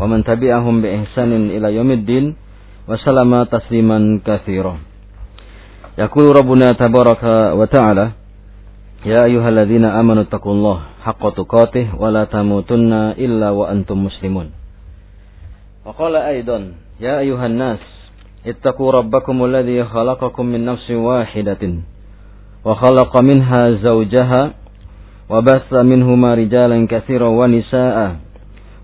ومن تبعهم بإحسان إلى يوم الدين وسلم تسليما كثيرا. يقول ربنا تبارك وتعالى يا أيها الذين آمنوا اتقوا الله حق تقاته ولا تموتن إلا وأنتم مسلمون. وقال أيضا يا أيها الناس اتقوا ربكم الذي خلقكم من نفس واحدة وخلق منها زوجها وبث منهما رجالا كثيرا ونساء.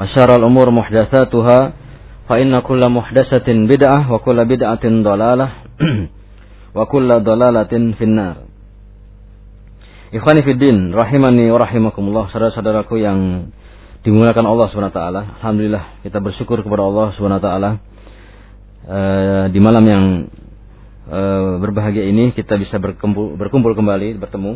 وشر الأمور محدثاتها فإن كل محدثة بدعة وكل بدعة ضلالة وكل ضلالة في النار Ikhwani Fiddin, rahimani wa rahimakumullah, saudara-saudaraku yang dimuliakan Allah SWT. Alhamdulillah kita bersyukur kepada Allah SWT. Uh, di malam yang uh, berbahagia ini kita bisa berkumpul, berkumpul kembali, bertemu.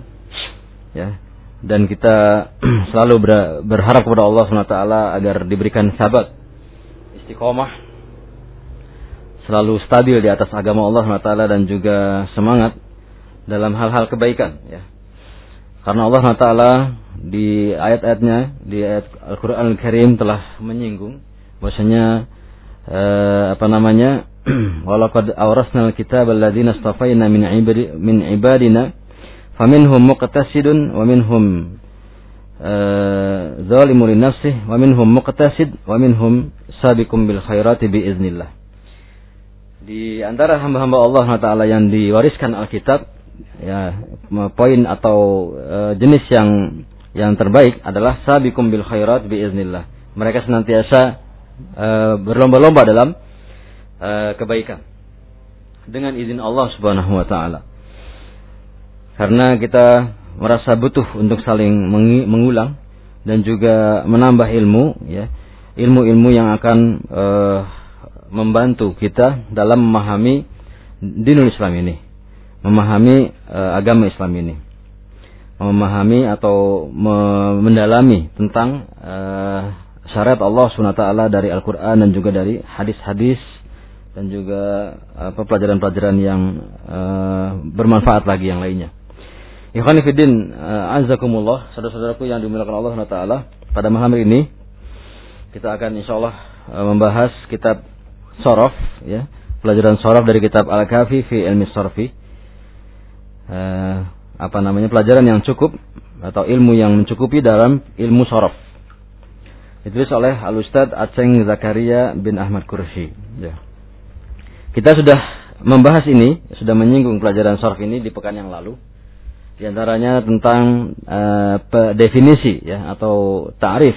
Ya, dan kita selalu berharap kepada Allah SWT agar diberikan sahabat istiqomah selalu stabil di atas agama Allah SWT dan juga semangat dalam hal-hal kebaikan ya. Karena Allah SWT di ayat-ayatnya di ayat Al-Quran Al-Karim telah menyinggung bahwasanya eh, apa namanya walaqad awrasnal kitab alladziina istafaina min ibadi min ibadina faminhum muqtasidun wa minhum zalimun li nafsih wa minhum muqtasid wa minhum sabiqum bil khairati bi iznillah. Di antara hamba-hamba Allah Taala yang diwariskan Alkitab ya poin atau uh, jenis yang yang terbaik adalah sabiqum bil khairat bi iznillah. Mereka senantiasa uh, berlomba-lomba dalam uh, kebaikan dengan izin Allah Subhanahu wa taala karena kita merasa butuh untuk saling mengulang dan juga menambah ilmu ya ilmu-ilmu yang akan uh, membantu kita dalam memahami dinul Islam ini memahami uh, agama Islam ini memahami atau me mendalami tentang uh, syariat Allah SWT dari Al-Quran dan juga dari hadis-hadis dan juga pelajaran-pelajaran yang uh, bermanfaat lagi yang lainnya. Ikhwan Fiddin, uh, azakumullah, saudara-saudaraku yang dimuliakan Allah Taala. Pada malam ini kita akan insyaallah uh, membahas kitab Sorof, ya, pelajaran Sorof dari kitab Al-Kafi fi Ilmi Sorfi. Uh, apa namanya pelajaran yang cukup atau ilmu yang mencukupi dalam ilmu Sorof. Ditulis oleh Al Ustad Aceng Zakaria bin Ahmad Kursi. Ya. Kita sudah membahas ini, sudah menyinggung pelajaran Sorof ini di pekan yang lalu. Di antaranya tentang uh, definisi ya atau tarif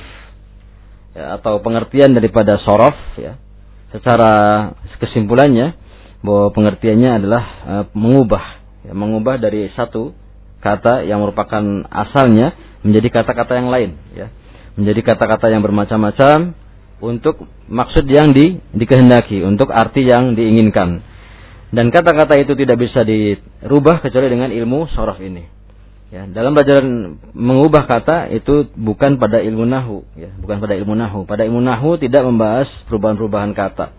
ya, atau pengertian daripada sorof ya. Secara kesimpulannya bahwa pengertiannya adalah uh, mengubah ya, mengubah dari satu kata yang merupakan asalnya menjadi kata-kata yang lain ya. Menjadi kata-kata yang bermacam-macam untuk maksud yang di, dikehendaki, untuk arti yang diinginkan dan kata-kata itu tidak bisa dirubah kecuali dengan ilmu sorof ini. Ya, dalam pelajaran mengubah kata itu bukan pada ilmu nahu, ya, bukan pada ilmu nahu. Pada ilmu nahu tidak membahas perubahan-perubahan kata,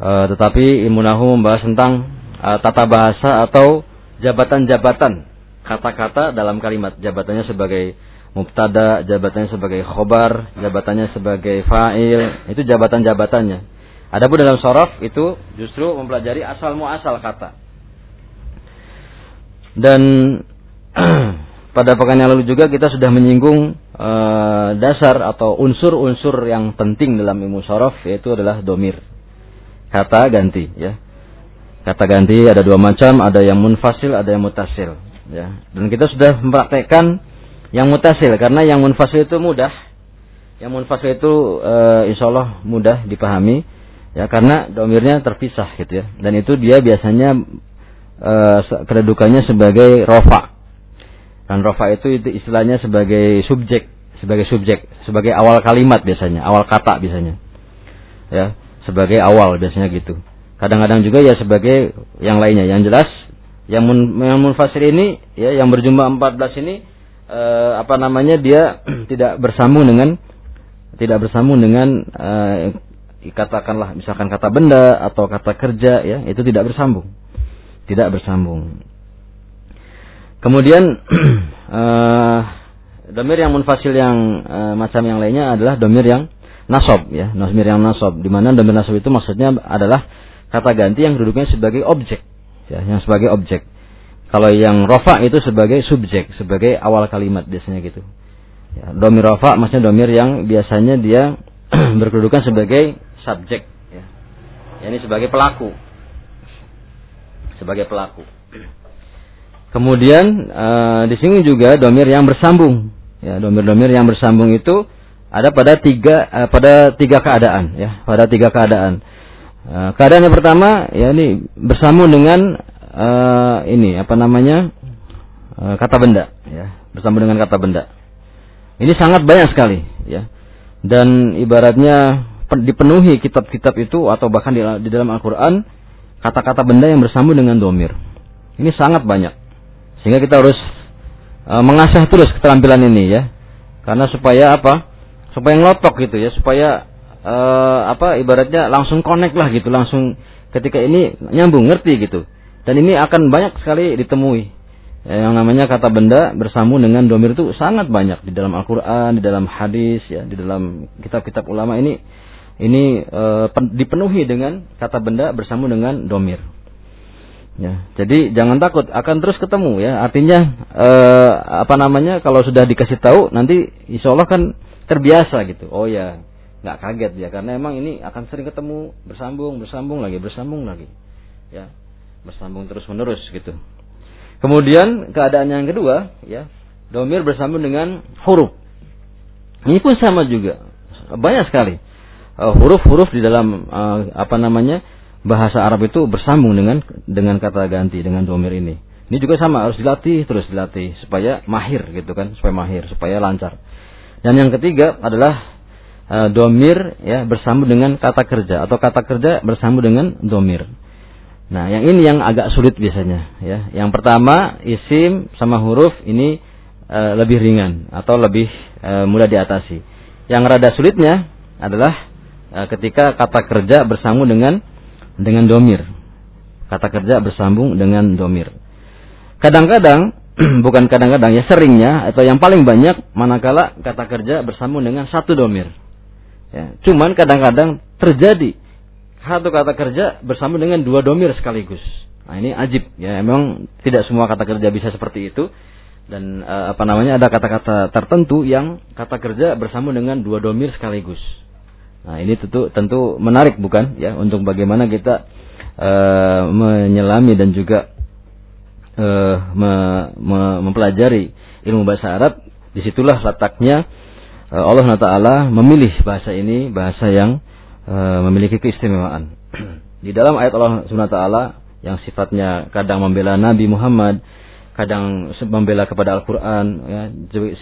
e, tetapi ilmu nahu membahas tentang e, tata bahasa atau jabatan-jabatan kata-kata dalam kalimat. Jabatannya sebagai mubtada, jabatannya sebagai khobar, jabatannya sebagai fa'il, itu jabatan-jabatannya. Adapun dalam sorof itu justru mempelajari asal muasal kata. Dan pada pekan yang lalu juga kita sudah menyinggung uh, dasar atau unsur-unsur yang penting dalam ilmu sorof yaitu adalah domir. Kata ganti ya. Kata ganti ada dua macam, ada yang munfasil, ada yang mutasil. Ya. Dan kita sudah mempraktekkan yang mutasil karena yang munfasil itu mudah. Yang munfasil itu uh, insya Allah mudah dipahami ya karena domirnya terpisah gitu ya. Dan itu dia biasanya uh, kedudukannya sebagai rofa. Dan rofa itu, itu istilahnya sebagai subjek, sebagai subjek, sebagai awal kalimat biasanya, awal kata biasanya. Ya, sebagai awal biasanya gitu. Kadang-kadang juga ya sebagai yang lainnya. Yang jelas yang mun, yang munfasir ini ya yang berjumlah 14 ini eh, apa namanya dia tidak bersambung dengan tidak bersambung dengan eh, katakanlah misalkan kata benda atau kata kerja ya itu tidak bersambung. Tidak bersambung. Kemudian eh, domir yang munfasil yang eh, macam yang lainnya adalah domir yang nasob ya, domir yang nasob. Di mana domir nasob itu maksudnya adalah kata ganti yang duduknya sebagai objek, ya, yang sebagai objek. Kalau yang rofa itu sebagai subjek, sebagai awal kalimat biasanya gitu. Ya, domir rofa maksudnya domir yang biasanya dia berkedudukan sebagai subjek, ya. Ini sebagai pelaku, sebagai pelaku. Kemudian uh, di sini juga domir yang bersambung, ya domir-domir yang bersambung itu ada pada tiga uh, pada tiga keadaan, ya pada tiga keadaan. Eh, keadaan yang pertama ya ini bersambung dengan uh, ini apa namanya uh, kata benda ya bersambung dengan kata benda ini sangat banyak sekali ya dan ibaratnya dipenuhi kitab-kitab itu atau bahkan di, dalam Al-Quran kata-kata benda yang bersambung dengan domir. Ini sangat banyak. Sehingga kita harus uh, mengasah terus keterampilan ini ya. Karena supaya apa? Supaya ngelotok gitu ya. Supaya uh, apa ibaratnya langsung connect lah gitu. Langsung ketika ini nyambung ngerti gitu. Dan ini akan banyak sekali ditemui. Ya, yang namanya kata benda bersambung dengan domir itu sangat banyak di dalam Al-Quran di dalam hadis ya di dalam kitab-kitab ulama ini ini uh, dipenuhi dengan kata benda bersambung dengan domir. Ya jadi jangan takut akan terus ketemu ya. Artinya uh, apa namanya kalau sudah dikasih tahu nanti insya Allah kan terbiasa gitu. Oh ya nggak kaget ya karena emang ini akan sering ketemu bersambung bersambung lagi bersambung lagi. Ya bersambung terus menerus gitu. Kemudian keadaan yang kedua ya domir bersambung dengan huruf. Ini pun sama juga banyak sekali huruf-huruf uh, di dalam uh, apa namanya bahasa Arab itu bersambung dengan dengan kata ganti dengan domir ini ini juga sama harus dilatih terus dilatih supaya mahir gitu kan supaya mahir supaya lancar dan yang ketiga adalah uh, domir ya bersambung dengan kata kerja atau kata kerja bersambung dengan domir. Nah, yang ini yang agak sulit biasanya ya. Yang pertama isim sama huruf ini uh, lebih ringan atau lebih uh, mudah diatasi. Yang rada sulitnya adalah ketika kata kerja bersambung dengan dengan domir. Kata kerja bersambung dengan domir. Kadang-kadang bukan kadang-kadang ya seringnya atau yang paling banyak manakala kata kerja bersambung dengan satu domir. Ya, cuman kadang-kadang terjadi satu kata kerja bersama dengan dua domir sekaligus. Nah, ini ajib ya. Memang tidak semua kata kerja bisa seperti itu dan uh, apa namanya ada kata-kata tertentu yang kata kerja bersama dengan dua domir sekaligus. Nah, ini tentu tentu menarik bukan ya untuk bagaimana kita uh, menyelami dan juga uh, me, me, mempelajari ilmu bahasa Arab. Di situlah letaknya Eh, Allah Taala memilih bahasa ini bahasa yang uh, memiliki keistimewaan. Di dalam ayat Allah Subhanahu Taala yang sifatnya kadang membela Nabi Muhammad, kadang membela kepada Al-Quran, ya,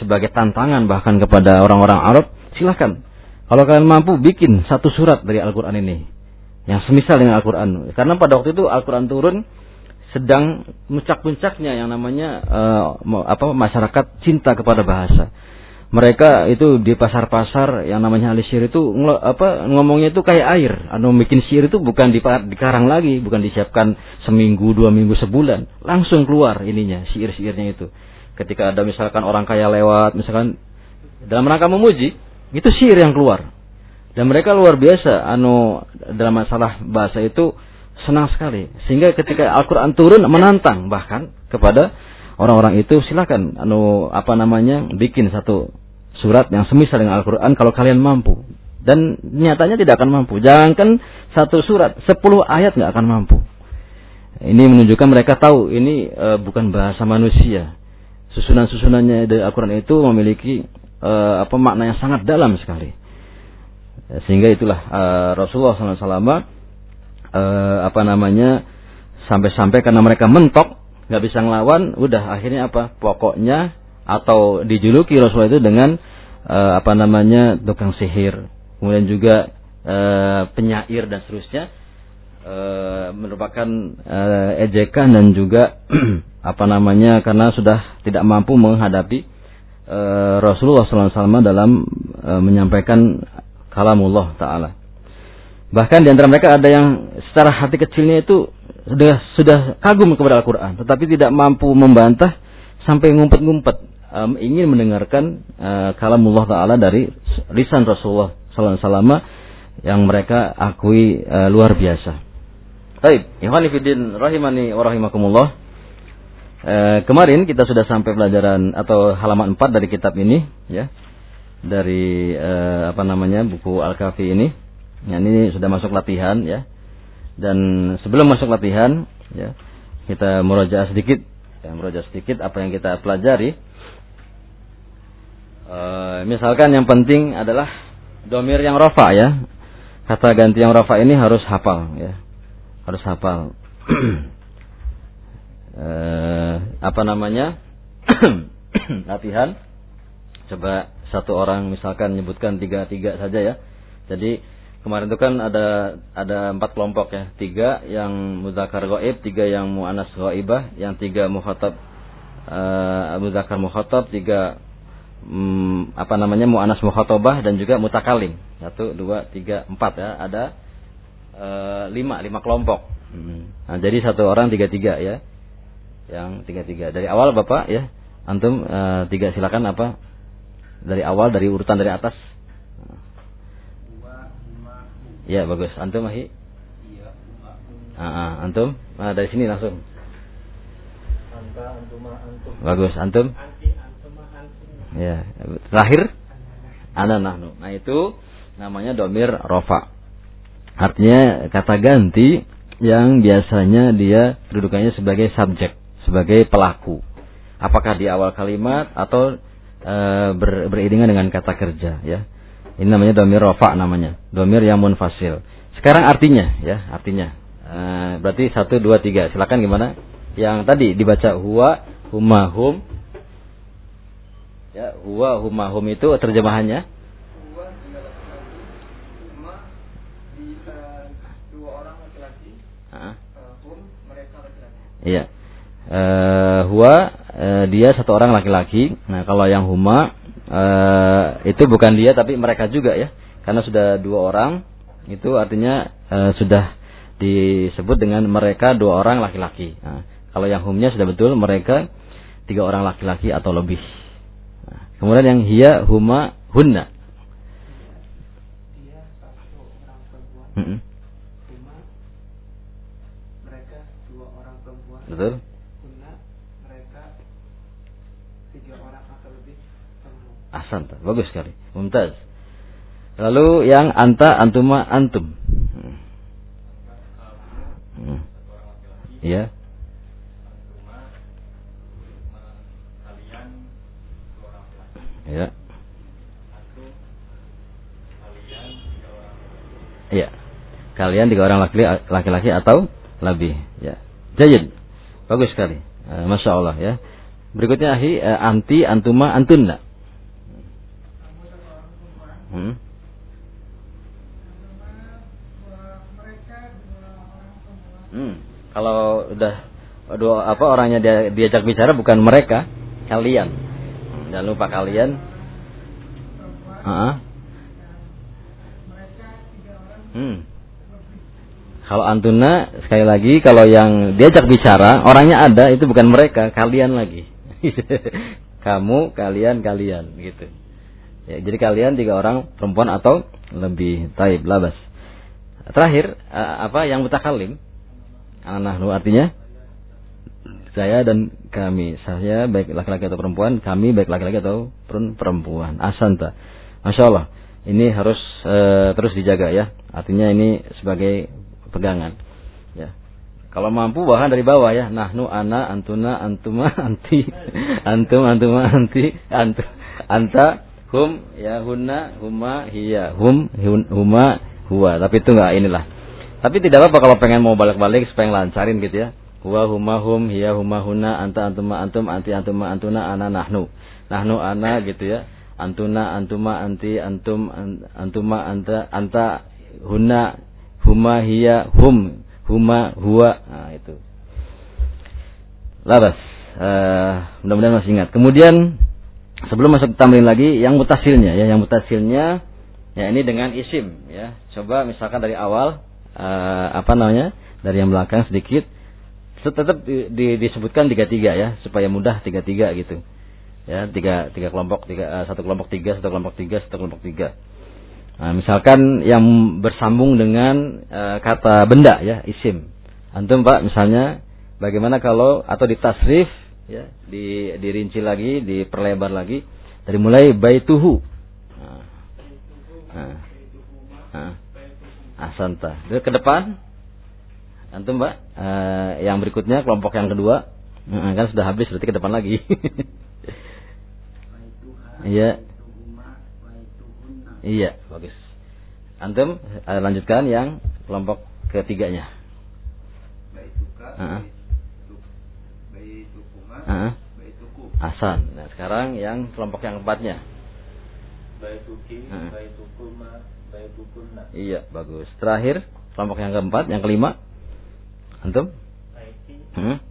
sebagai tantangan bahkan kepada orang-orang Arab, silahkan. Kalau kalian mampu bikin satu surat dari Al-Quran ini, yang semisal dengan Al-Quran. Karena pada waktu itu Al-Quran turun sedang puncak-puncaknya yang namanya uh, apa masyarakat cinta kepada bahasa mereka itu di pasar-pasar yang namanya ahli syair itu apa ngomongnya itu kayak air. Anu bikin syair itu bukan di dikarang lagi, bukan disiapkan seminggu, dua minggu, sebulan, langsung keluar ininya syair-syairnya itu. Ketika ada misalkan orang kaya lewat, misalkan dalam rangka memuji, itu syair yang keluar. Dan mereka luar biasa anu dalam masalah bahasa itu senang sekali. Sehingga ketika Al-Qur'an turun menantang bahkan kepada orang-orang itu silakan anu apa namanya bikin satu surat yang semisal dengan Al-Quran kalau kalian mampu. Dan nyatanya tidak akan mampu. Jangankan satu surat, sepuluh ayat nggak akan mampu. Ini menunjukkan mereka tahu ini e, bukan bahasa manusia. Susunan-susunannya dari Al-Quran itu memiliki e, apa makna yang sangat dalam sekali. Sehingga itulah e, Rasulullah SAW e, apa namanya sampai-sampai karena mereka mentok nggak bisa ngelawan, udah akhirnya apa? Pokoknya atau dijuluki Rasulullah itu dengan uh, apa namanya tukang sihir, kemudian juga uh, penyair dan seterusnya uh, merupakan uh, ejekan dan juga apa namanya karena sudah tidak mampu menghadapi uh, Rasulullah SAW dalam uh, menyampaikan kalamullah Taala. Bahkan di antara mereka ada yang secara hati kecilnya itu sudah sudah kagum kepada Al-Quran, tetapi tidak mampu membantah sampai ngumpet-ngumpet um, ingin mendengarkan uh, kalamullah taala dari lisan Rasulullah wasallam yang mereka akui uh, luar biasa. Baik, ikhwan fillah rahimani wa rahimakumullah. Uh, kemarin kita sudah sampai pelajaran atau halaman 4 dari kitab ini ya. Dari uh, apa namanya buku Al-Kafi ini. Ya, ini sudah masuk latihan ya. Dan sebelum masuk latihan ya, kita murojaah sedikit ya, murojaah sedikit apa yang kita pelajari E, misalkan yang penting adalah domir yang rofa ya. Kata ganti yang rofa ini harus hafal ya. Harus hafal. e, apa namanya? Latihan. Coba satu orang misalkan nyebutkan tiga tiga saja ya. Jadi kemarin itu kan ada ada empat kelompok ya. Tiga yang muzakar goib, tiga yang mu'anas goibah, yang tiga mukhatab uh, muzakar mukhatab, tiga hmm, apa namanya mu'anas mukhotobah dan juga mutakalim satu dua tiga empat ya ada e, lima lima kelompok hmm. nah, jadi satu orang tiga tiga ya yang tiga tiga dari awal bapak ya. Antum e, tiga silakan apa? Dari awal dari urutan dari atas. Ya bagus. Antum mahi ah, ah, antum? Nah, dari sini langsung. Bagus. Antum? Ya, terakhir? Ana nahnu. Nah itu namanya domir rofa. Artinya kata ganti yang biasanya dia kedudukannya sebagai subjek, sebagai pelaku. Apakah di awal kalimat atau e, ber, beriringan dengan kata kerja ya. Ini namanya domir rofa namanya. Domir yang munfasil. Sekarang artinya ya, artinya. E, berarti satu dua tiga. Silakan gimana? Yang tadi dibaca huwa, huma, hum, Ya, huwa huma hum itu terjemahannya? Laki-laki. Iya. Uh, huwa uh, dia satu orang laki-laki. Nah, kalau yang huma uh, itu bukan dia tapi mereka juga ya. Karena sudah dua orang itu artinya uh, sudah disebut dengan mereka dua orang laki-laki. Nah, kalau yang humnya sudah betul mereka tiga orang laki-laki atau lebih. Kemudian yang hiya huma hunna. Dia satu orang perempuan. Mm -hmm. Huma mereka dua orang perempuan. Betul. Hunna mereka tiga orang atau lebih perempuan. Ahsan, bagus sekali. Mumtaz. Lalu yang anta antuma antum. Hmm. Hmm. Ya. Ya. Iya. Kalian tiga orang laki-laki atau lebih. Ya. Jayid. Bagus sekali. Uh, Masya Allah ya. Berikutnya ahi uh, anti antuma antunna. Hmm. Hmm. Kalau udah dua apa orangnya dia diajak bicara bukan mereka, kalian. Jangan lupa kalian. Uh -huh. Hmm. Kalau antuna sekali lagi kalau yang diajak bicara orangnya ada itu bukan mereka kalian lagi. Kamu kalian kalian gitu. Ya, jadi kalian tiga orang perempuan atau lebih taib labas. Terakhir uh, apa yang mutakalim? Anahnu artinya saya dan kami. Saya baik laki-laki atau perempuan, kami baik laki-laki atau perempuan. Asanta. Masya Allah. Ini harus e, terus dijaga ya. Artinya ini sebagai pegangan. Ya. Kalau mampu bahkan dari bawah ya. Nahnu ana antuna antuma anti antum antuma anti antu anta hum ya hunna huma hiya. Hum huma huwa. Tapi itu enggak inilah. Tapi tidak apa-apa kalau pengen mau balik-balik supaya lancarin gitu ya. Huwa huma hum hiya huma huna anta antuma antum anti antuma antuna ana nahnu. Nahnu ana gitu ya. Antuna antuma anti antum antuma anta anta huna huma hiya hum huma huwa. Nah itu. Labas uh, mudah-mudahan masih ingat. Kemudian sebelum masuk tamrin lagi yang mutasilnya ya yang mutasilnya ya ini dengan isim ya. Coba misalkan dari awal uh, apa namanya dari yang belakang sedikit tetap di, di, disebutkan tiga tiga ya supaya mudah tiga tiga gitu. Ya tiga tiga kelompok tiga uh, satu kelompok tiga satu kelompok tiga satu kelompok tiga. Nah, misalkan yang bersambung dengan uh, kata benda ya isim. Antum pak misalnya bagaimana kalau atau ditasrif ya di dirinci lagi diperlebar lagi dari mulai baituhu nah, nah, nah, asanta ke depan Antum Mbak, uh, yang berikutnya kelompok yang kedua, uh, kan sudah habis berarti ke depan lagi. Iya. Iya, bagus. Antum uh, lanjutkan yang kelompok ketiganya. Uh -huh. Asan. Nah, sekarang yang kelompok yang keempatnya. Baituki, uh. baitukuma, baitukunna. Iya, bagus. Terakhir, kelompok yang keempat, yang kelima. Antum? Hmm?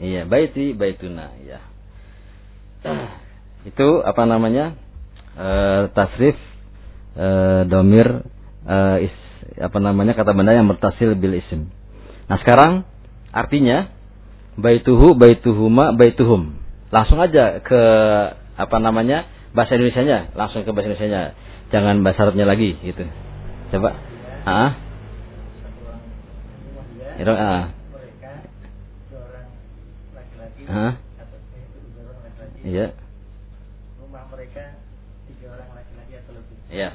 Iya, baiti baituna, ya. Itu apa namanya? E, tasrif e, domir e, is, apa namanya kata benda yang bertasil bil isim. Nah, sekarang artinya baituhu baituhuma baituhum. Langsung aja ke apa namanya? bahasa Indonesianya, langsung ke bahasa Indonesianya. Jangan bahasa Arabnya lagi gitu. Coba. Ah. Itu ah. Laki-laki ah. Iya. Rumah mereka tiga orang laki-laki atau lebih. Iya.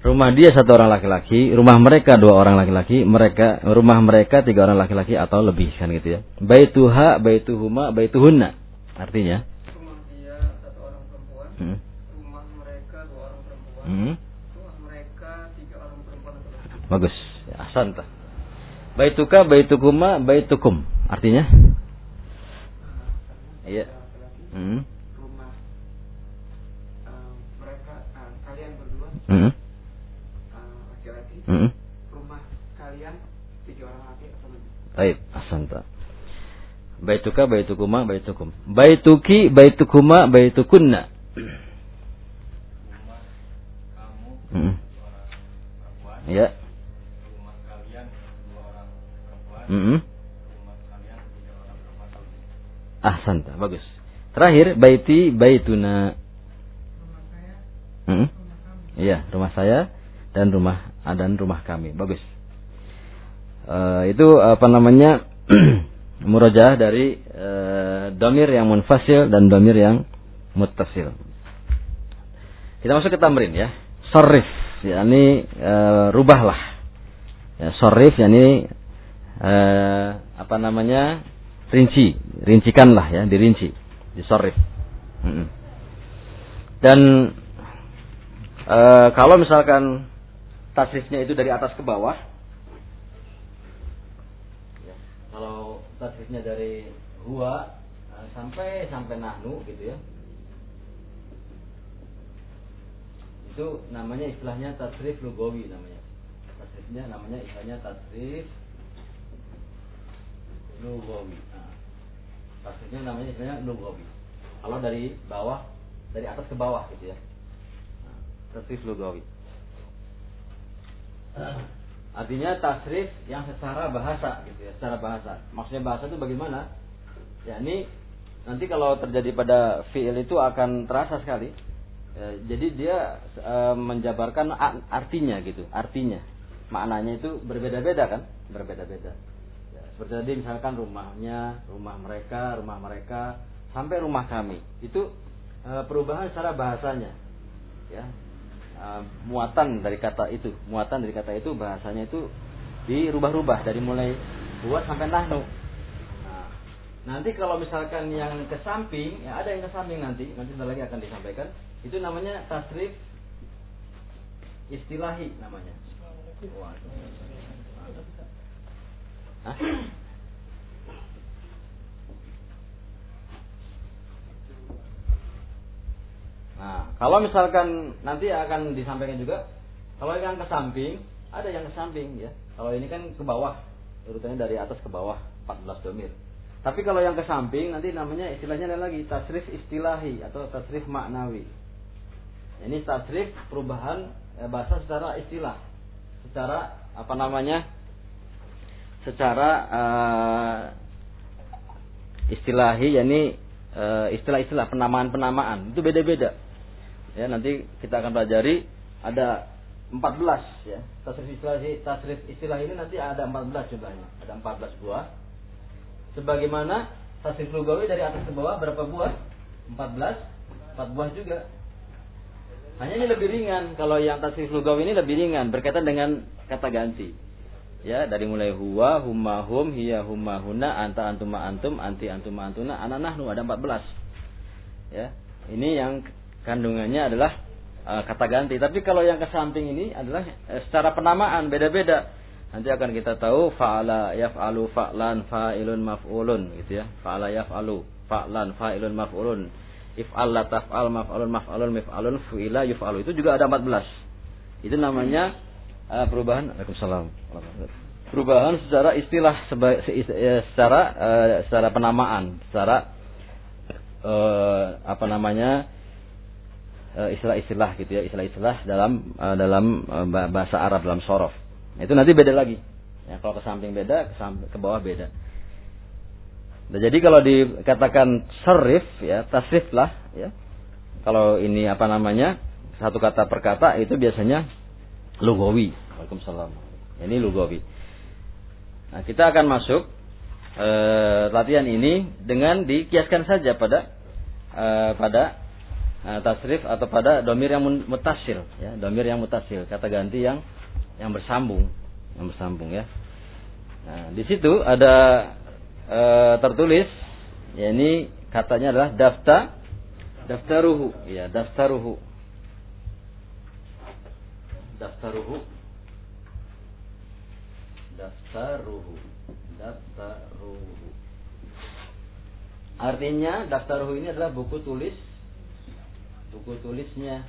Rumah dia satu orang laki-laki, rumah mereka dua orang laki-laki, mereka rumah mereka tiga orang laki-laki atau lebih kan gitu ya. Baituha, baituhuma, baituhunna. Artinya rumah dia satu orang perempuan, hmm. rumah mereka dua orang perempuan, hmm. rumah mereka tiga orang perempuan. Bagus. Ya, asanta. Baituka baitukuma baitukum. Artinya? Iya. Hmm. Rumah uh, mereka uh, kalian berdua. Hmm. Laki-laki. Hmm. Rumah kalian tiga orang laki atau lebih. Baik, asanta. Baituka baitukuma baitukum. Baituki baitukuma baitukunna. Rumah kamu hmm. Ya. Mm -hmm. Ahsanta, bagus. Terakhir, baiti baituna. Hmm? Iya, rumah saya dan rumah dan rumah kami. Bagus. Uh, itu apa namanya? murajah dari uh, domir yang munfasil dan domir yang muttasil. Kita masuk ke tamrin ya. Sorif, yakni uh, rubahlah. Ya, sorif, yakni eh, apa namanya rinci, rincikanlah ya, dirinci, disorif. Hmm. Dan eh, kalau misalkan tasrifnya itu dari atas ke bawah, ya, kalau tasrifnya dari huwa eh, sampai sampai nahnu gitu ya, itu namanya istilahnya tasrif lugawi namanya. Tasrifnya namanya istilahnya tasrif lugawi. Nah, maksudnya namanya istilahnya lugawi. Kalau dari bawah, dari atas ke bawah gitu ya. Nah, tasrif lugawi. Artinya tasrif yang secara bahasa gitu ya, secara bahasa. Maksudnya bahasa itu bagaimana? Ya ini nanti kalau terjadi pada fiil itu akan terasa sekali. Ya, jadi dia e, menjabarkan artinya gitu, artinya. Maknanya itu berbeda-beda kan? Berbeda-beda Seperti tadi misalkan rumahnya, rumah mereka, rumah mereka, sampai rumah kami. Itu e, perubahan secara bahasanya. Ya. E, muatan dari kata itu, muatan dari kata itu bahasanya itu dirubah-rubah dari mulai buat sampai nahnu. Nah, nanti kalau misalkan yang ke samping, ya ada yang ke samping nanti, nanti lagi akan disampaikan. Itu namanya tasrif istilahi namanya. Nah, kalau misalkan nanti akan disampaikan juga, kalau yang ke samping, ada yang ke samping ya. Kalau ini kan ke bawah, urutannya dari atas ke bawah 14 domir. Tapi kalau yang ke samping nanti namanya istilahnya ada lagi tasrif istilahi atau tasrif maknawi. Ini tasrif perubahan eh, bahasa secara istilah, secara apa namanya? Secara uh, istilahi, yakni uh, istilah-istilah penamaan-penamaan itu beda-beda. Ya, nanti kita akan pelajari ada 14 ya. Tasrif istilah tasrif istilah ini nanti ada 14 jumlahnya. Ada 14 buah. Sebagaimana tasrif lugawi dari atas ke bawah berapa buah? 14. 4 buah juga. Hanya ini lebih ringan. Kalau yang tasrif lugawi ini lebih ringan berkaitan dengan kata ganti. Ya, dari mulai huwa, humma hum, hiya humma huna, anta antuma antum, anti antuma antuna, ana nahnu ada 14. Ya. Ini yang kandungannya adalah uh, kata ganti. Tapi kalau yang ke samping ini adalah uh, secara penamaan beda-beda. Nanti akan kita tahu fa'ala yaf'alu fa'lan fa'ilun maf'ulun gitu ya. Fa'ala yaf'alu fa'lan fa'ilun maf'ulun if'al la taf'al maf'alun maf'alun mif'alun fu'ila yuf'alu itu juga ada 14 itu namanya uh, perubahan Waalaikumsalam perubahan secara istilah eh, secara uh, secara penamaan secara uh, apa namanya istilah-istilah gitu ya istilah-istilah dalam uh, dalam uh, bahasa Arab dalam sorof itu nanti beda lagi ya kalau ke samping beda ke, bawah beda Nah, jadi kalau dikatakan serif ya tasrif lah ya. Kalau ini apa namanya satu kata per kata itu biasanya lugawi. Waalaikumsalam. Ini lugawi. Nah kita akan masuk e, latihan ini dengan dikiaskan saja pada e, pada tasrif atau pada domir yang mutasil ya domir yang mutasil kata ganti yang yang bersambung yang bersambung ya. Nah di situ ada e, tertulis ya ini katanya adalah daftar daftaruhu ya daftaruhu. Daftaruhu. Daftaruhu. Daftaruhu. Artinya daftaruhu ini adalah buku tulis buku tulisnya.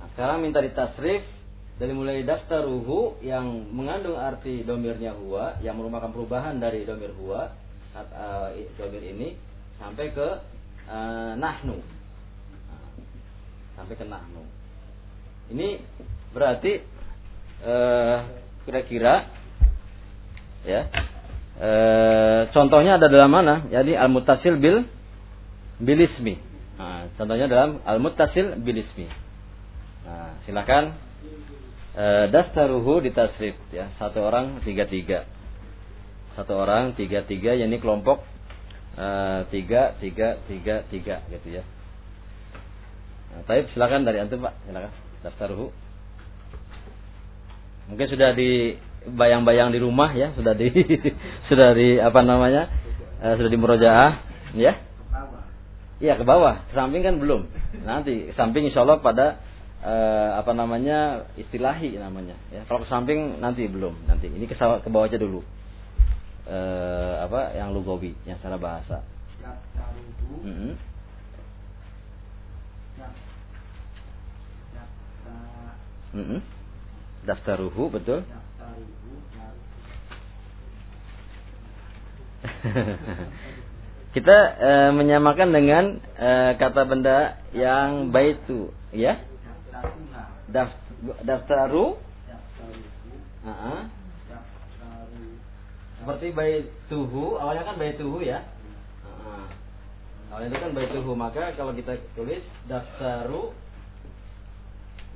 Nah, sekarang minta ditasrif dari mulai daftaruhu yang mengandung arti domirnya huwa yang merupakan perubahan dari domir huwa uh, domir ini sampai ke uh, nahnu. Nah, sampai ke nahnu. Ini berarti kira kira-kira ya uh, contohnya ada dalam mana? Jadi al mutasil bil bilismi nah, contohnya dalam al mutasil bilismi. Nah silakan. E, dastaruhu ditasrif ya. Satu orang tiga tiga satu orang tiga tiga ya ini kelompok e, tiga tiga tiga tiga gitu ya. Nah, tapi silakan dari antum pak. Silakan. Dastaruhu. Mungkin sudah di bayang-bayang di rumah ya. Sudah di sudah di apa namanya e, sudah di murojaah ya Iya ke bawah, ke samping kan belum. Nanti samping insya Allah pada uh, apa namanya istilahi namanya ya kalau ke samping nanti belum nanti ini ke, ke bawah aja dulu uh, apa yang lugawi yang secara bahasa mm -hmm. Mm -hmm. Daftaruhu betul. Kita e, menyamakan dengan e, kata benda yang baitu, ya? Daftaru? Uh seperti baituhu awalnya kan baituhu ya? Uh awalnya itu kan baituhu maka kalau kita tulis daftaru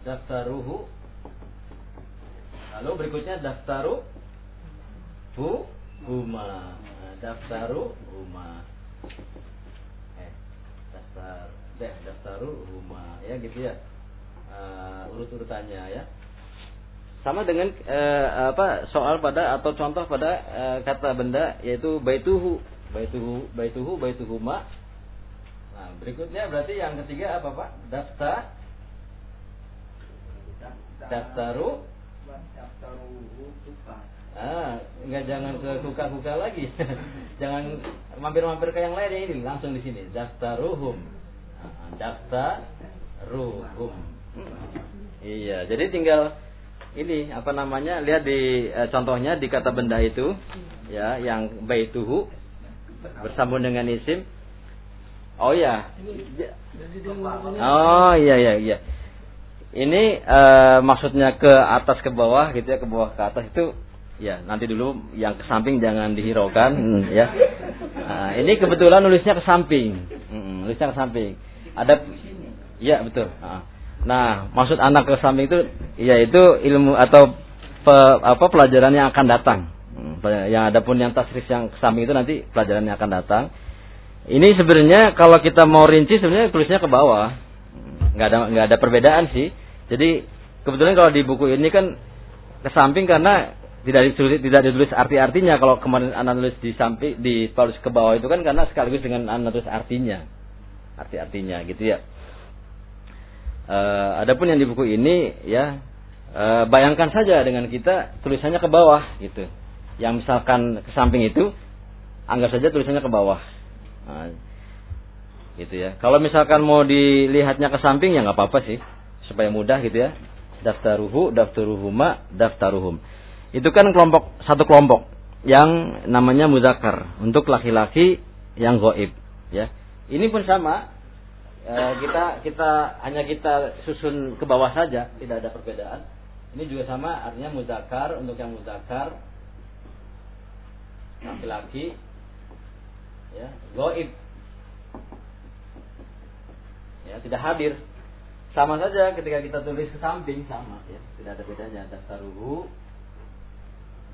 daftaruhu lalu berikutnya daftaru hu huma. Daftaru huma. Eh, daftar deh daftaru huma ya gitu ya. Uh, urut-urutannya ya. Sama dengan uh, apa soal pada atau contoh pada uh, kata benda yaitu baituhu, baituhu, baituhu, baituhuma. Nah, berikutnya berarti yang ketiga apa Pak? Daftar daftaru Ah, enggak jangan ke kuka-kuka lagi. jangan mampir-mampir ke yang lain ini langsung di sini. Daftaruhum. Ah, daftaruhum. Iya, jadi tinggal ini apa namanya? Lihat di e, contohnya di kata benda itu ya yang baituhu bersambung dengan isim. Oh ya. Oh iya iya iya. Ini e, maksudnya ke atas ke bawah gitu ya, ke bawah ke atas itu Ya, nanti dulu yang ke samping jangan dihiraukan, hmm, ya. Nah, ini kebetulan nulisnya ke samping, hmm, nulisnya ke samping. Ada, ya betul. Nah, maksud anak ke samping itu, yaitu ilmu atau pe, apa pelajaran yang akan datang. Hmm, yang ada pun yang tasrif yang ke samping itu nanti pelajaran yang akan datang. Ini sebenarnya kalau kita mau rinci sebenarnya tulisnya ke bawah, nggak ada nggak ada perbedaan sih. Jadi kebetulan kalau di buku ini kan ke samping karena tidak ditulis tidak ditulis arti-artinya. Kalau kemarin tulis di samping di tulis ke bawah itu kan karena sekaligus dengan tulis artinya. Arti-artinya gitu ya. E, adapun yang di buku ini ya e, bayangkan saja dengan kita tulisannya ke bawah gitu. Yang misalkan ke samping itu anggap saja tulisannya ke bawah. Nah, gitu ya. Kalau misalkan mau dilihatnya ke samping ya nggak apa-apa sih. Supaya mudah gitu ya. Daftaruhu daftaruhuma daftaruhum itu kan kelompok satu kelompok yang namanya muzakar untuk laki-laki yang goib ya. Ini pun sama e, kita kita hanya kita susun ke bawah saja tidak ada perbedaan. Ini juga sama artinya muzakar untuk yang muzakar laki-laki ya goib. Ya tidak hadir. Sama saja ketika kita tulis ke samping sama ya. Tidak ada bedanya daftaruhu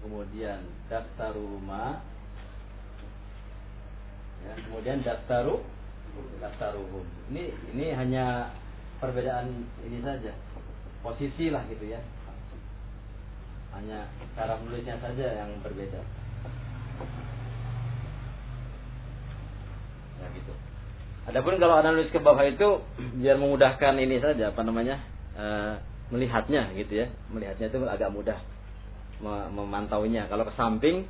kemudian daftaru rumah. Ya, kemudian daftaru daftaruhum ini ini hanya perbedaan ini saja. Posisi lah gitu ya. Hanya cara menulisnya saja yang berbeda. Ya gitu. Adapun kalau anda nulis ke bawah itu biar memudahkan ini saja apa namanya e, melihatnya gitu ya. Melihatnya itu agak mudah memantaunya. Kalau ke samping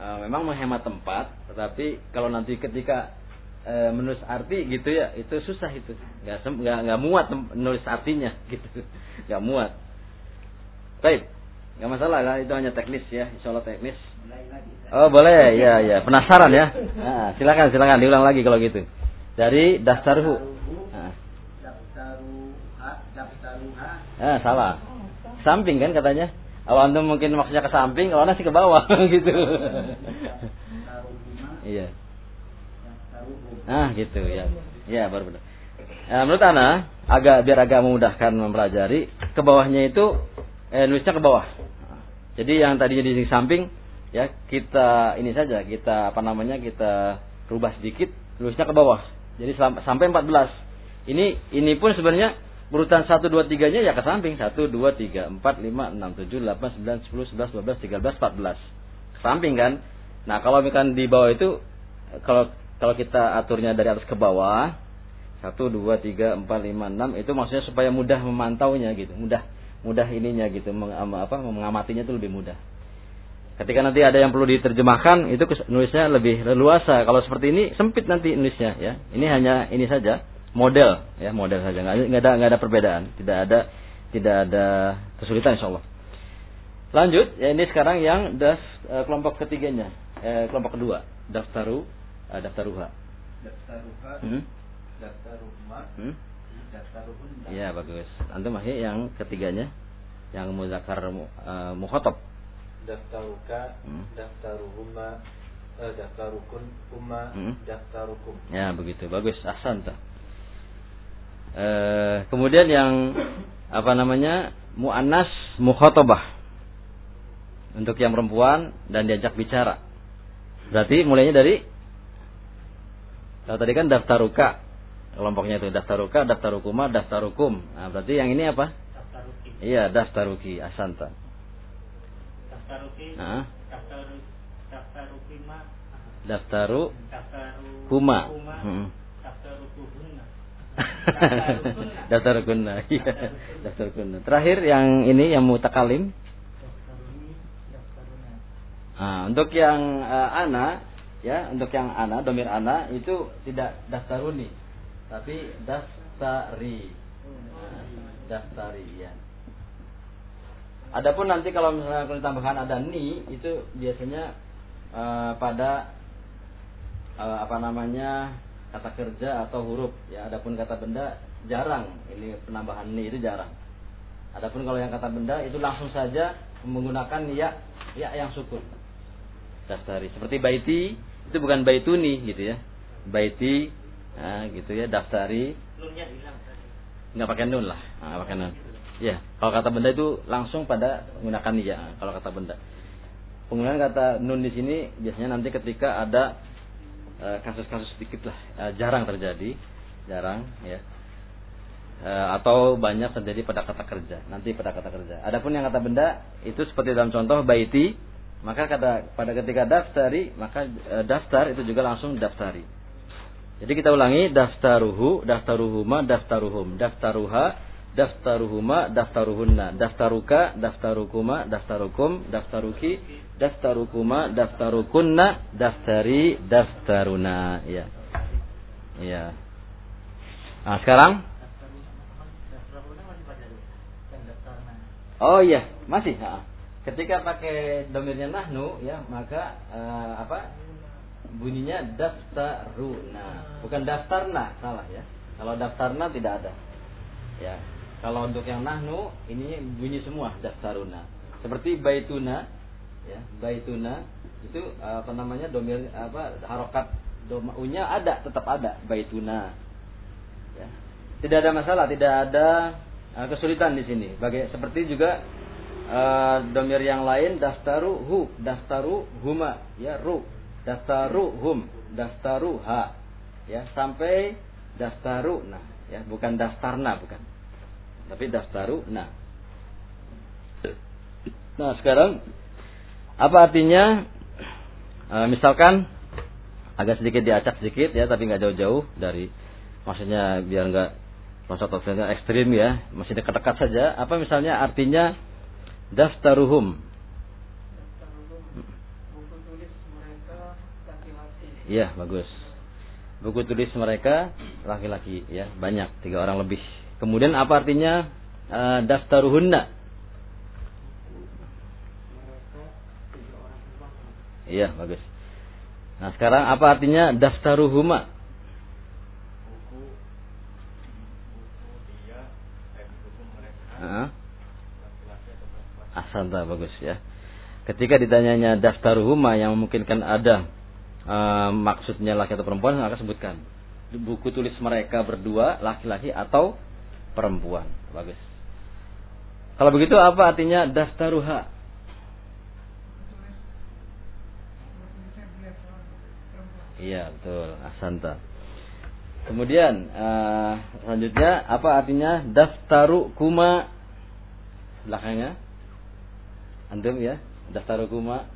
e, memang menghemat tempat, tetapi kalau nanti ketika e, menulis arti gitu ya, itu susah itu. Nggak nggak nggak muat menulis artinya gitu. Nggak muat. Baik. Nggak masalah lah, itu hanya teknis ya, insya Allah teknis. Oh boleh, ya ya. Penasaran ya? Nah, silakan silakan diulang lagi kalau gitu. Dari daftarhu. Nah. Ah, salah. Samping kan katanya? Kalau antum mungkin maksudnya ke samping, kalau nasi ke bawah gitu. iya. Nah, gitu ya. Ya, baru benar. Ya, menurut Ana, agak biar agak memudahkan mempelajari, ke bawahnya itu eh, nulisnya ke bawah. Jadi yang tadinya di samping ya kita ini saja, kita apa namanya? kita rubah sedikit, nulisnya ke bawah. Jadi sampai 14. Ini ini pun sebenarnya Urutan 1, 2, 3 nya ya ke samping. 1, 2, 3, 4, 5, 6, 7, 8, 9, 10, 11, 12, 13, 14. Ke samping kan. Nah kalau misalkan di bawah itu. Kalau kalau kita aturnya dari atas ke bawah. 1, 2, 3, 4, 5, 6. Itu maksudnya supaya mudah memantaunya gitu. Mudah mudah ininya gitu. Meng, apa, mengamatinya itu lebih mudah. Ketika nanti ada yang perlu diterjemahkan, itu nulisnya lebih leluasa. Kalau seperti ini sempit nanti nulisnya ya. Ini hanya ini saja model ya model saja. Nggak ada nggak ada perbedaan. Tidak ada tidak ada kesulitan insya Allah lanjut ya ini sekarang yang das uh, kelompok ketiganya eh, kelompok kedua. Daftaru uh, daftaruha. Daftaruha hmm? daftaruha hmm? daftaruhun ya bagus. Antum masih yang ketiganya yang muzakkar uh, mukhatab. Daftaruka hmm? daftaruhuma uh, daftarukun umma hmm? daftarukum. Ya begitu. Bagus. Ahsan tuh Eh, kemudian yang apa namanya muannas mukhatabah untuk yang perempuan dan diajak bicara Berarti mulainya dari kalau tadi kan daftaruka kelompoknya itu daftaruka, daftarukuma, daftarukum. Nah, berarti yang ini apa? Daftaruki. Iya, daftaruki, asanta. Daftaruki. Nah, Daftaru Daftaruki ma. daftaru Daftaru kuma. kuma. Hmm. Daftarukuhunna. Daftarukunna. Iya, daftarukunna. Terakhir yang ini yang mutakalim. Nah, untuk yang eh, ana ya, untuk yang ana, domir ana itu tidak daftaruni, tapi daftari. Nah, daftari ya. Adapun nanti kalau misalnya ditambahkan ada ni itu biasanya eh, pada eh, apa namanya kata kerja atau huruf ya. Adapun kata benda jarang ini penambahan ni itu jarang. Adapun kalau yang kata benda itu langsung saja menggunakan ya ya yang sukun. Daftari. Seperti baiti itu bukan baituni gitu ya. Baiti nah, gitu ya daftari Nunnya hilang nggak pakai nun lah, nggak pakai nun. Ya, kalau kata benda itu langsung pada menggunakan ya. Kalau kata benda, penggunaan kata nun di sini biasanya nanti ketika ada kasus-kasus sedikit lah, eh, jarang terjadi, jarang ya. Eh, atau banyak terjadi pada kata kerja, nanti pada kata kerja. Adapun yang kata benda itu seperti dalam contoh baiti, maka kata pada ketika daftari, maka eh, daftar itu juga langsung daftari. Jadi kita ulangi daftaruhu, daftaruhuma, daftaruhum, daftaruha, daftaruhuma, daftaruhunna, daftaruka, daftarukuma, daftarukum, daftaruki, daftarukuma, daftarukunna, daftari, daftaruna. Ya. Ya. Nah, sekarang. Oh iya, masih. ha. Ketika pakai domirnya nahnu ya, maka eh, apa? Bunyinya daftaruna, bukan daftarna, salah ya. Kalau daftarna tidak ada. Ya. Kalau untuk yang nahnu ini bunyi semua daftaruna. Seperti baituna ya, baituna itu apa namanya domir apa harokat domaunya ada tetap ada baituna. Ya. Tidak ada masalah, tidak ada eh, kesulitan di sini. Bagai seperti juga eh, domir yang lain daftaru hu, daftaru huma, ya ru, daftaru hum, daftaru ha, ya sampai daftaru nah, ya bukan daftarna bukan, tapi daftaru nah. Nah sekarang apa artinya? Eh, misalkan agak sedikit diacak sedikit ya, tapi nggak jauh-jauh dari maksudnya biar nggak konsep-konsepnya ekstrim ya, masih dekat-dekat saja. Apa misalnya artinya daftaruhum? Iya, bagus. Buku tulis mereka laki-laki ya, banyak, tiga orang lebih. Kemudian apa artinya eh, daftaruhunna? Iya, bagus. Nah, sekarang apa artinya daftaruhuma? Buku buku dia eh buku mereka bagus ya. Ketika ditanyanya daftaruhuma yang memungkinkan ada eh, maksudnya laki atau perempuan maka sebutkan buku tulis mereka berdua laki-laki atau perempuan. Bagus. Kalau begitu apa artinya daftaruha? Iya betul, asanta. Kemudian eh, selanjutnya apa artinya daftaru kuma belakangnya? Antum ya, daftaru kuma.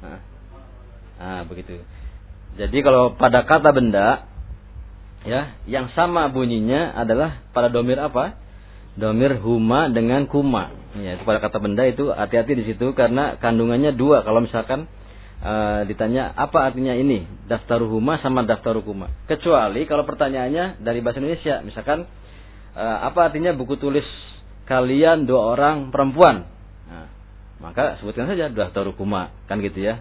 Nah, ah, begitu. Jadi kalau pada kata benda ya, yang sama bunyinya adalah pada domir apa? Domir huma dengan kuma. Ya, pada kata benda itu hati-hati di situ karena kandungannya dua. Kalau misalkan eh, ditanya apa artinya ini daftaru huma sama daftaru kuma. Kecuali kalau pertanyaannya dari bahasa Indonesia, misalkan eh, apa artinya buku tulis kalian dua orang perempuan. Nah, maka sebutkan saja daftaru kuma, kan gitu ya.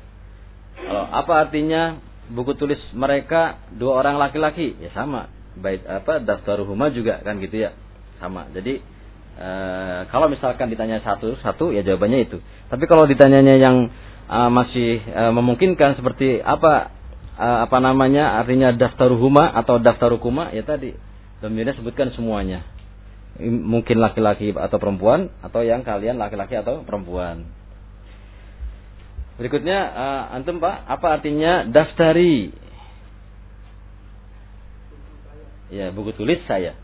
Kalau apa artinya buku tulis mereka dua orang laki-laki? Ya sama. Baik apa daftaruhuma juga kan gitu ya. Sama. Jadi e, kalau misalkan ditanya satu satu ya jawabannya itu. Tapi kalau ditanyanya yang e, masih e, memungkinkan seperti apa e, apa namanya artinya daftaruhuma atau daftarukuma ya tadi domirnya sebutkan semuanya. Mungkin laki-laki atau perempuan atau yang kalian laki-laki atau perempuan. Berikutnya uh, antum Pak, apa artinya daftari? Ya, buku tulis saya.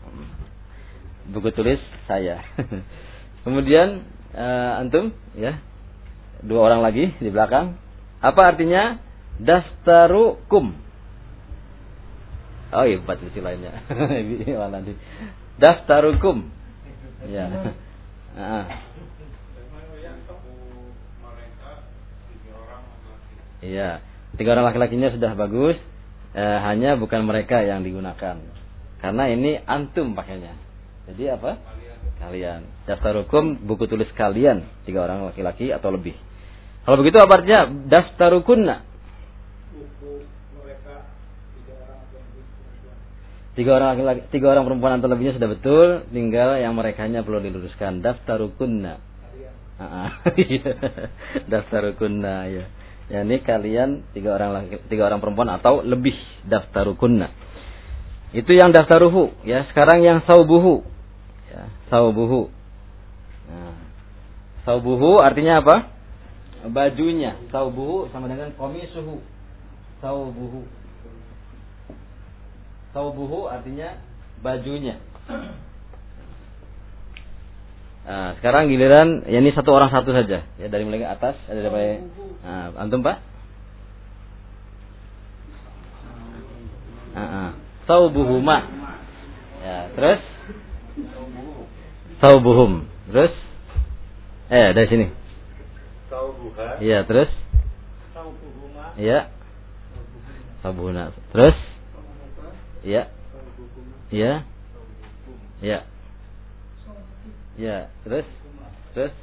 Buku tulis saya. Kemudian uh, antum ya. Dua orang lagi di belakang. Apa artinya daftarukum? Oh iya, empat lainnya. Daftarukum. Ya. Uh. Iya, tiga orang laki-lakinya sudah bagus, eh, hanya bukan mereka yang digunakan. Karena ini antum pakainya. Jadi apa? Kalian. Daftar hukum buku tulis kalian tiga orang laki-laki atau lebih. Kalau begitu apa artinya daftar hukumna? Tiga orang laki-laki, tiga orang perempuan atau lebihnya sudah betul, tinggal yang mereka nya perlu diluruskan. Daftar hukumna. Iya. Daftar hukumna ya ya ini kalian tiga orang laki, tiga orang perempuan atau lebih daftarukunna. Itu yang daftaruhu ya. Sekarang yang saubuhu ya. Saubuhu. Nah, saubuhu artinya apa? Bajunya. Saubuhu sama dengan komisuhu. Saubuhu. Saubuhu artinya bajunya Nah, sekarang giliran ya ini satu orang satu saja. Ya dari mulai ke atas ada dari nah, antum pak? Uh, saubuhuma. Ya terus? Saubuhum. Terus? Eh dari sini. Saubuha. Iya terus? Saubuhuma. Iya. Saubuhuna. Terus? Iya. Iya. Iya Ya, terus terus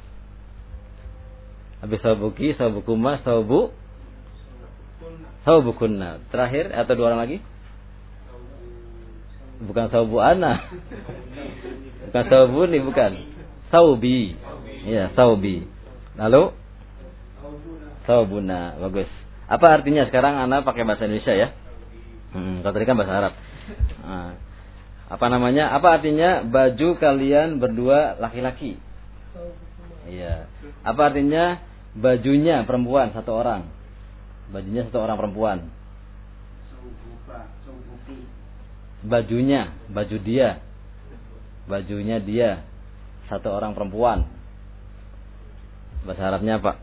habis sabuki, sabukuma, sabu sabukunna. Terakhir atau dua orang lagi? Bukan sabu ana. Bukan sabu nih bukan. Saubi. Iya, saubi. Lalu saubuna. Bagus. Apa artinya sekarang anak pakai bahasa Indonesia ya? Hmm, kalau tadi kan bahasa Arab. Nah, apa namanya? Apa artinya baju kalian berdua laki-laki? Iya. Apa artinya bajunya perempuan satu orang? Bajunya satu orang perempuan. Bajunya, baju dia. Bajunya dia satu orang perempuan. Bahasa Arabnya apa?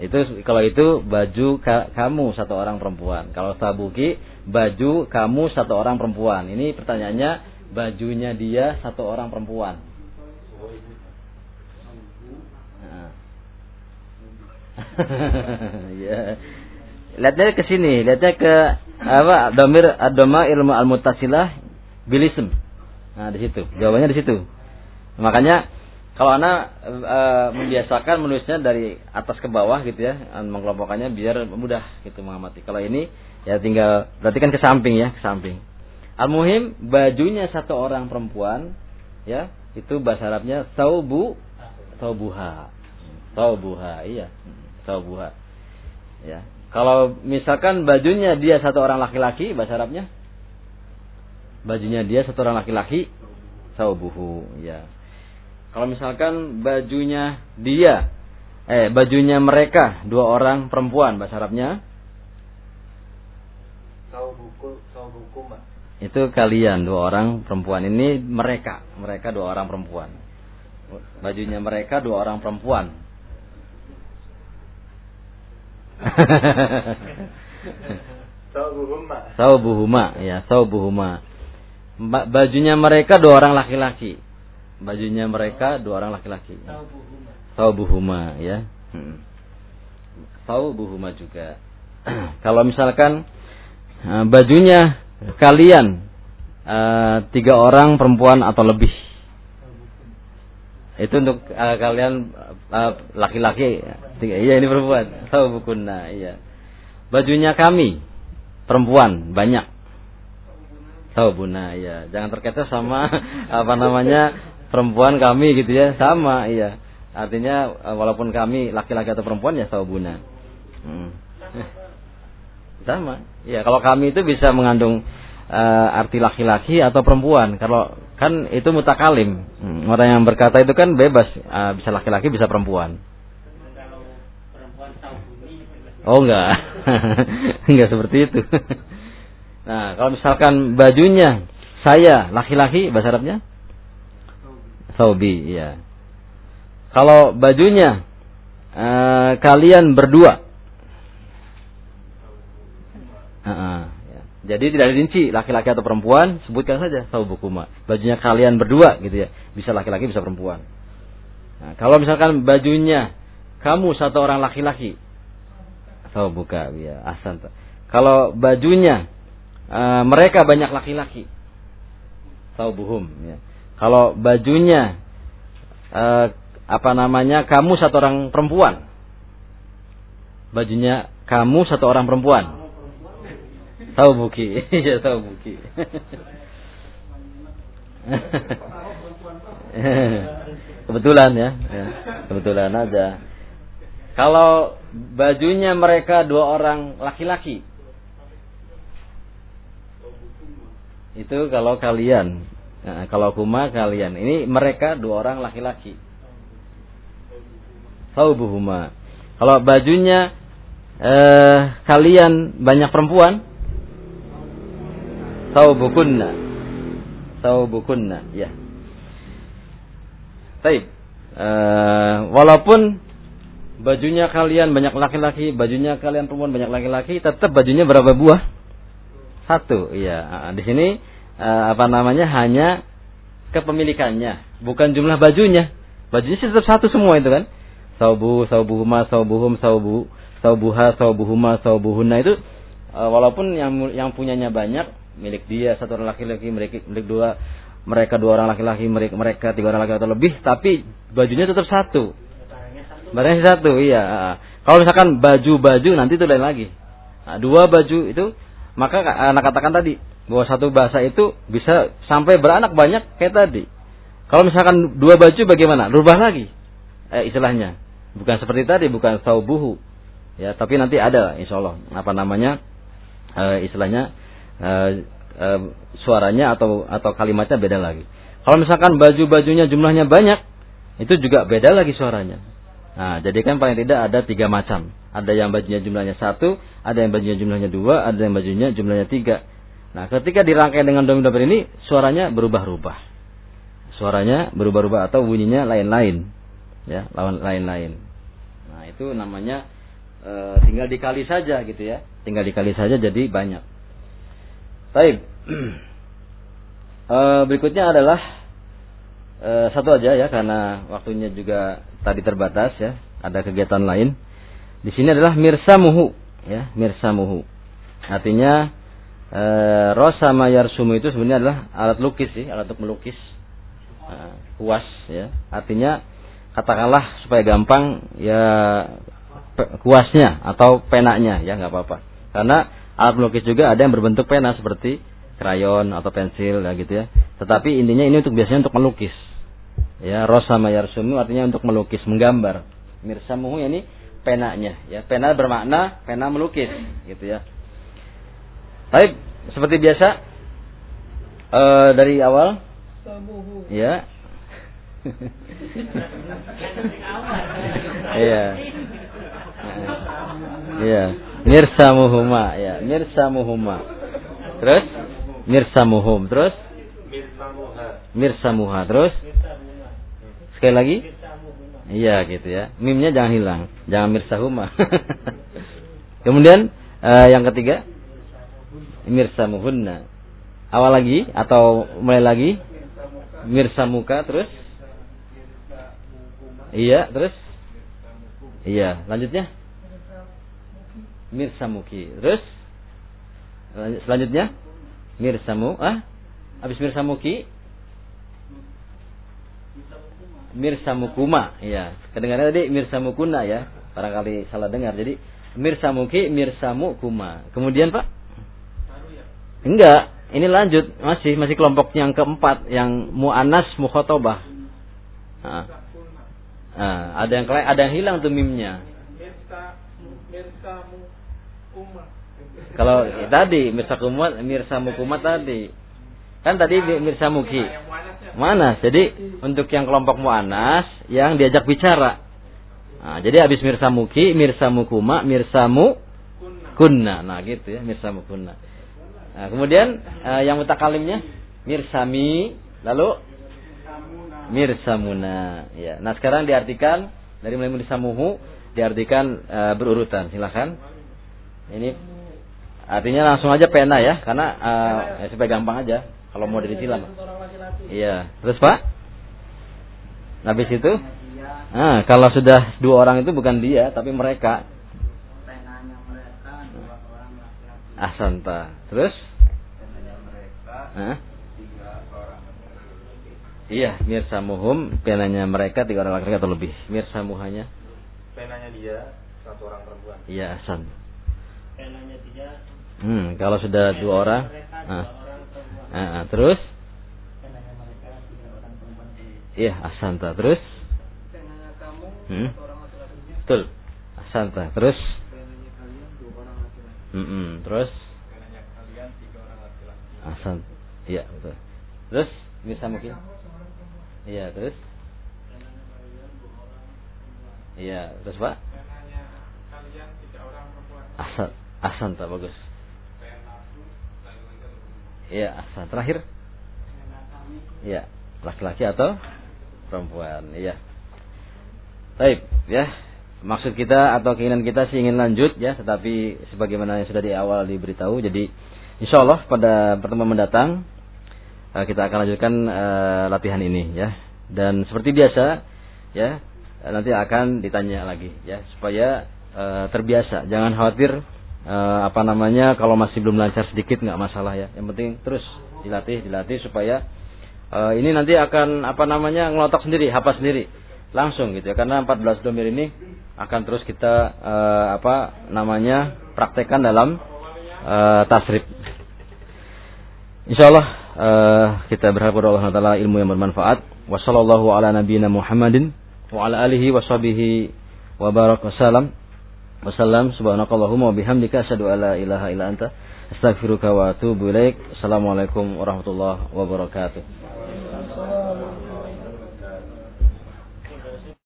Itu kalau itu baju ka, kamu satu orang perempuan. Kalau sabuki baju kamu satu orang perempuan. Ini pertanyaannya bajunya dia satu orang perempuan. Nah. ya. Lihatnya ke sini, lihatnya ke apa? Domir adoma ilmu al mutasilah bilism. Nah, di situ. Jawabannya di situ. Makanya kalau anak e, membiasakan menulisnya dari atas ke bawah gitu ya, mengelompokannya biar mudah gitu mengamati. Kalau ini ya tinggal berarti kan ke samping ya, ke samping. Al-muhim bajunya satu orang perempuan ya, itu bahasa Arabnya saubu saubuha. Saubuha, iya. Saubuha. Ya. Kalau misalkan bajunya dia satu orang laki-laki, bahasa Arabnya bajunya dia satu orang laki-laki, saubuhu, ya. Kalau misalkan bajunya dia, eh bajunya mereka dua orang perempuan bahasa Arabnya. Itu kalian dua orang perempuan ini mereka, mereka dua orang perempuan. Bajunya mereka dua orang perempuan. saubuhuma. Saubuhuma, ya, saubuhuma. Bajunya mereka dua orang laki-laki bajunya mereka dua orang laki-laki. Saubuhuma ya. Hmm. Saubuhuma juga. Kalau misalkan bajunya kalian uh, tiga orang perempuan atau lebih. Itu untuk uh, kalian laki-laki. Uh, iya ini perempuan. Saubukunna iya. Bajunya kami perempuan banyak. Saubuna ya. Jangan terkecoh sama apa namanya perempuan kami gitu ya sama iya artinya eh, walaupun kami laki-laki atau perempuan ya hmm. sama ya kalau kami itu bisa mengandung uh, arti laki-laki atau perempuan. Kalau kan itu mutakalim. Hmm, orang yang berkata itu kan bebas, uh, bisa laki-laki bisa perempuan. Oh enggak. enggak seperti itu. nah, kalau misalkan bajunya saya laki-laki bahasa Arabnya Saubi, iya. Kalau bajunya uh, kalian berdua -uh, jadi tidak rinci laki-laki atau perempuan, sebutkan saja saubukuma. Bajunya kalian berdua gitu ya. Bisa laki-laki bisa perempuan. Nah, kalau misalkan bajunya kamu satu orang laki-laki, saubuka ya asan. Kalau bajunya uh, mereka banyak laki-laki, saubuhum ya. Kalau bajunya uh, apa namanya kamu satu orang perempuan, bajunya kamu satu orang perempuan, Tahu Buki. Iya tahu Buki. Kebetulan ya. ya. Kebetulan aja. Kalau bajunya mereka dua orang laki-laki. Itu kalau kalian. Nah, kalau kuma kalian. Ini mereka dua orang laki-laki. Tahu buhuma. Kalau bajunya eh, kalian banyak perempuan, Saubukunna. Saubukunna, ya. Baik. Uh, walaupun bajunya kalian banyak laki-laki, bajunya kalian perempuan banyak laki-laki, tetap bajunya berapa buah? Satu, iya. Di sini uh, apa namanya hanya kepemilikannya, bukan jumlah bajunya. Bajunya sih tetap satu semua itu kan. Saubu, saubuhuma, saubuhum, saubu, saubuha, saubuhuma, saubuhuna itu uh, walaupun yang yang punyanya banyak, milik dia satu orang laki-laki milik milik dua mereka dua orang laki-laki mereka mereka tiga orang laki atau lebih tapi bajunya tetap satu. Barangnya satu iya kalau misalkan baju-baju nanti itu lain lagi. Nah, dua baju itu maka anak katakan tadi bahwa satu bahasa itu bisa sampai beranak banyak kayak tadi. Kalau misalkan dua baju bagaimana? Rubah lagi eh, istilahnya. Bukan seperti tadi bukan saubuhu. Ya tapi nanti ada insya Allah. Apa namanya? Eh, istilahnya uh, uh, suaranya atau atau kalimatnya beda lagi. Kalau misalkan baju-bajunya jumlahnya banyak, itu juga beda lagi suaranya. Nah, jadi kan paling tidak ada tiga macam. Ada yang bajunya jumlahnya satu, ada yang bajunya jumlahnya dua, ada yang bajunya jumlahnya tiga. Nah, ketika dirangkai dengan domir-domir ini, suaranya berubah-ubah. Suaranya berubah-ubah atau bunyinya lain-lain. Ya, lawan lain-lain. Nah, itu namanya e, tinggal dikali saja gitu ya. Tinggal dikali saja jadi banyak. Baik. uh, berikutnya adalah uh, satu aja ya karena waktunya juga tadi terbatas ya. Ada kegiatan lain. Di sini adalah mirsamuhu ya, mirsamuhu. Artinya uh, rosama yarsumu itu sebenarnya adalah alat lukis sih, alat untuk melukis. Kuas ya. Artinya katakanlah supaya gampang ya kuasnya atau penanya ya nggak apa-apa. Karena alat melukis juga ada yang berbentuk pena seperti krayon atau pensil ya gitu ya. Tetapi intinya ini untuk biasanya untuk melukis. Ya, rosama yarsumu artinya untuk melukis, menggambar. Mirsamuhu ya ini penanya ya. Pena bermakna pena melukis gitu ya. Baik, seperti biasa uh, dari awal ya. Iya. Iya. Mirsamuhuma ya, mirsamuhuma. Terus mirsamuhum. Terus mirsamuha. Terus sekali lagi? Iya gitu ya. Mimnya jangan hilang. Jangan mirsahuma. Kemudian uh, yang ketiga mirsamuhunna. Awal lagi atau mulai lagi? Mirsamuka terus? Iya, terus? Iya, lanjutnya? Mirsamuki. Terus selanjutnya Mirsamu, ah? Habis Mirsamuki Mirsamukuma, iya. Kedengarannya tadi Mirsamukuna ya. Barangkali salah dengar. Jadi Mirsamuki, Mirsamukuma. Kemudian Pak? Enggak, ini lanjut masih masih kelompok yang keempat yang muannas mukhotobah. Nah. Nah, ada yang ada yang hilang tuh mimnya. Kalau tadi Mirsa Kumat, Mirsa Mukumat tadi. Kan tadi Mirsa Muki. Mana? Jadi untuk yang kelompok mu'anas yang diajak bicara. Nah, jadi habis Mirsa Muki, Mirsa Mukuma, Mirsa Mu Kunna. Nah, gitu ya, Mirsa Mukunna. Nah, kemudian uh, yang mutakalimnya Mirsami, lalu Mirsamuna. Ya. Nah, sekarang diartikan dari mulai Mirsamuhu diartikan uh, berurutan. Silakan. Ini artinya langsung aja pena ya, karena uh, ya, supaya gampang aja kalau mau ditilam. Iya. Terus Pak? Habis itu? Nah, kalau sudah dua orang itu bukan dia, tapi mereka. Asanta. Terus? Hah? Iya, mirsamuhum penanya mereka tiga orang laki-laki atau lebih. Mirsamuhanya? Penanya dia satu orang perempuan. Iya, asan. Hmm, kalau sudah dua orang. Ah. Ah, terus? Orang perempuan. Iya, asanta. Terus? Hmm. Betul. Asanta. Terus? Hmm, hmm. terus? Asan. Iya, betul. Terus? Mirsa mungkin? Iya, terus? Iya, terus Pak? Penanya Asan. Asanta bagus. Iya, asan. Terakhir? Iya, laki-laki atau perempuan. Iya. Baik, ya. Maksud kita atau keinginan kita sih ingin lanjut ya, tetapi sebagaimana yang sudah di awal diberitahu, jadi insya Allah pada pertemuan mendatang eh, kita akan lanjutkan eh, latihan ini ya. Dan seperti biasa ya, eh, nanti akan ditanya lagi ya supaya eh, terbiasa. Jangan khawatir eh, apa namanya kalau masih belum lancar sedikit nggak masalah ya. Yang penting terus dilatih, dilatih supaya eh, ini nanti akan apa namanya ngelotok sendiri, hafal sendiri langsung gitu ya. Karena 14 domir ini akan terus kita eh, apa namanya praktekkan dalam eh, tasrif. Insyaallah eh, kita berharap kepada Allah Taala ilmu yang bermanfaat. Wassallallahu ala nabiyyina Muhammadin. Wasallam subhanakallahumma wa bihamdika asyhadu an la ilaha illa anta astaghfiruka wa atubu ilaik. Assalamualaikum warahmatullahi wabarakatuh.